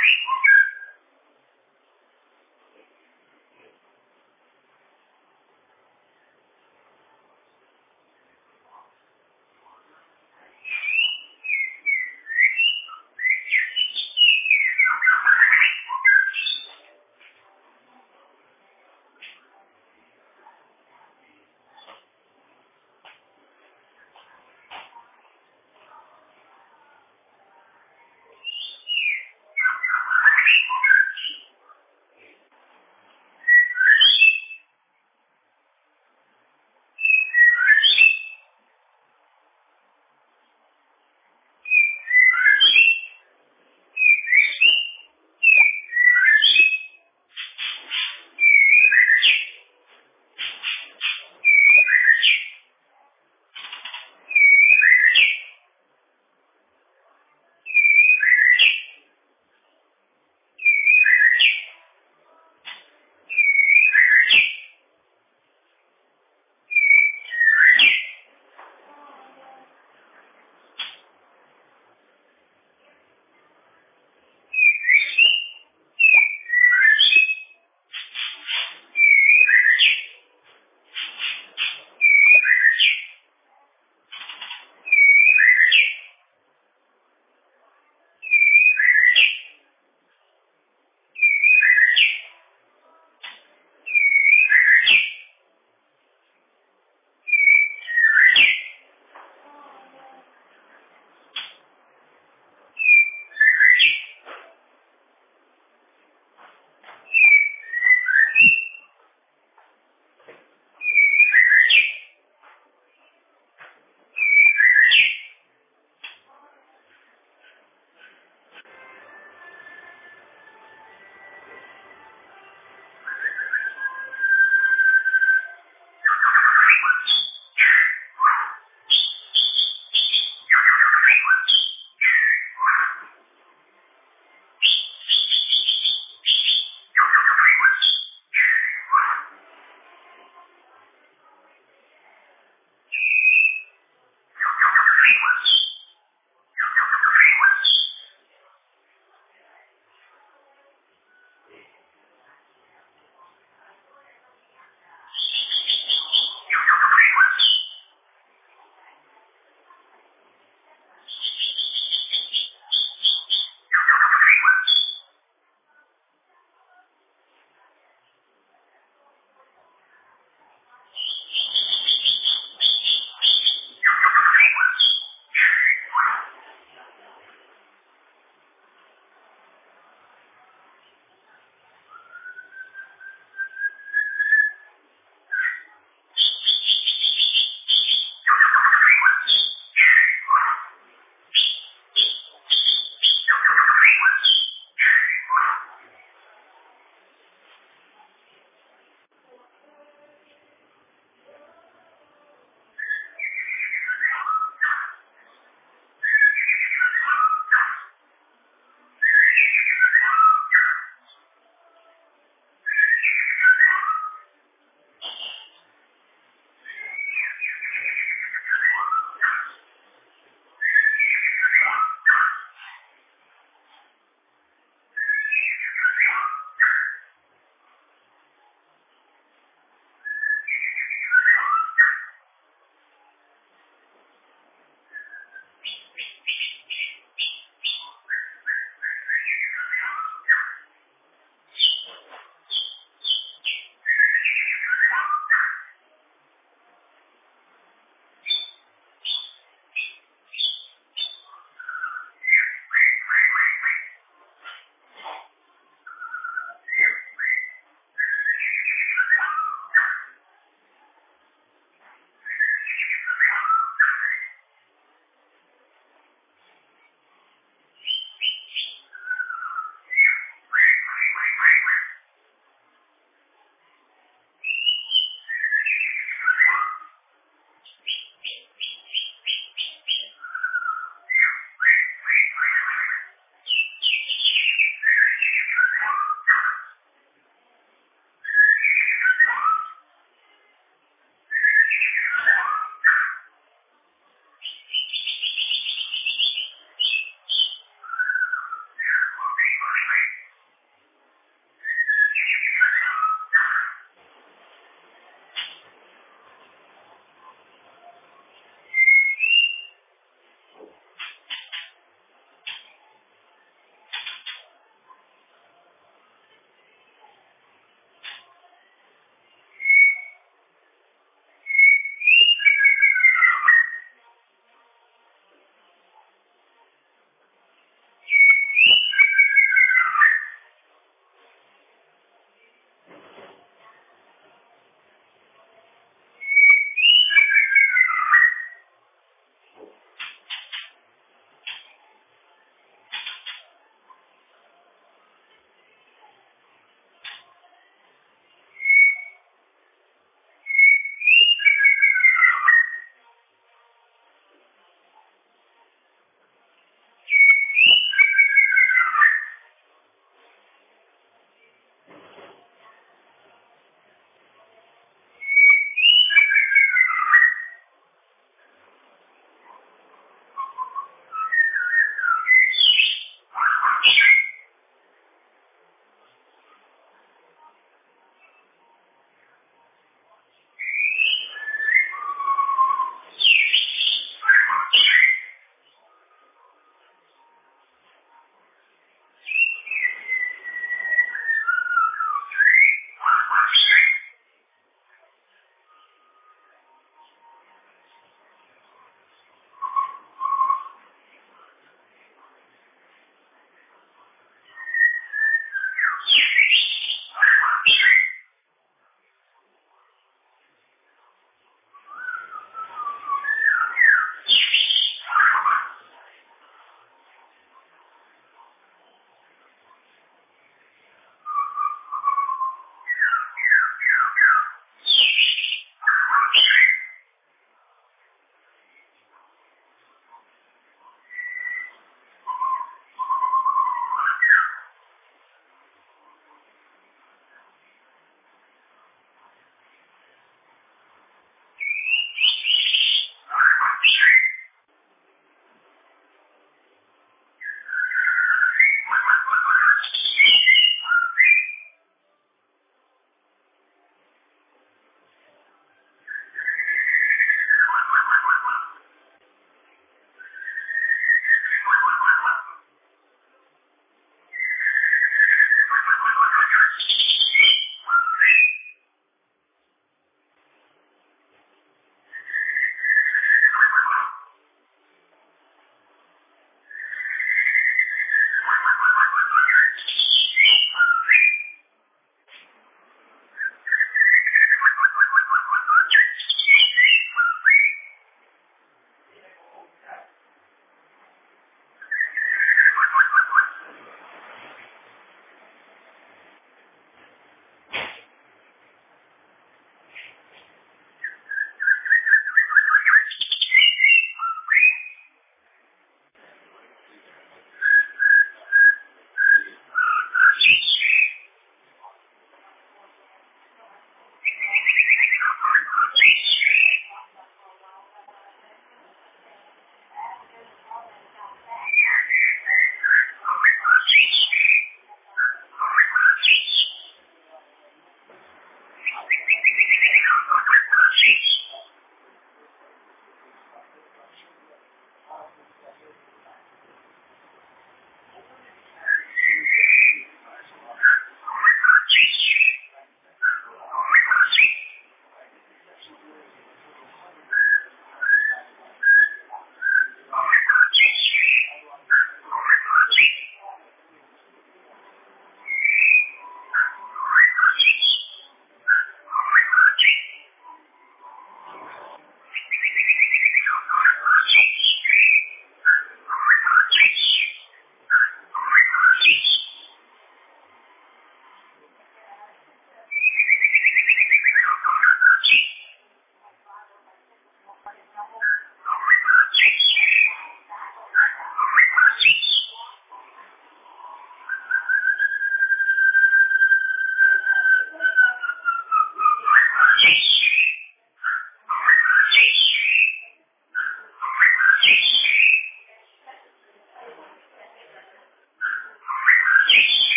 very well.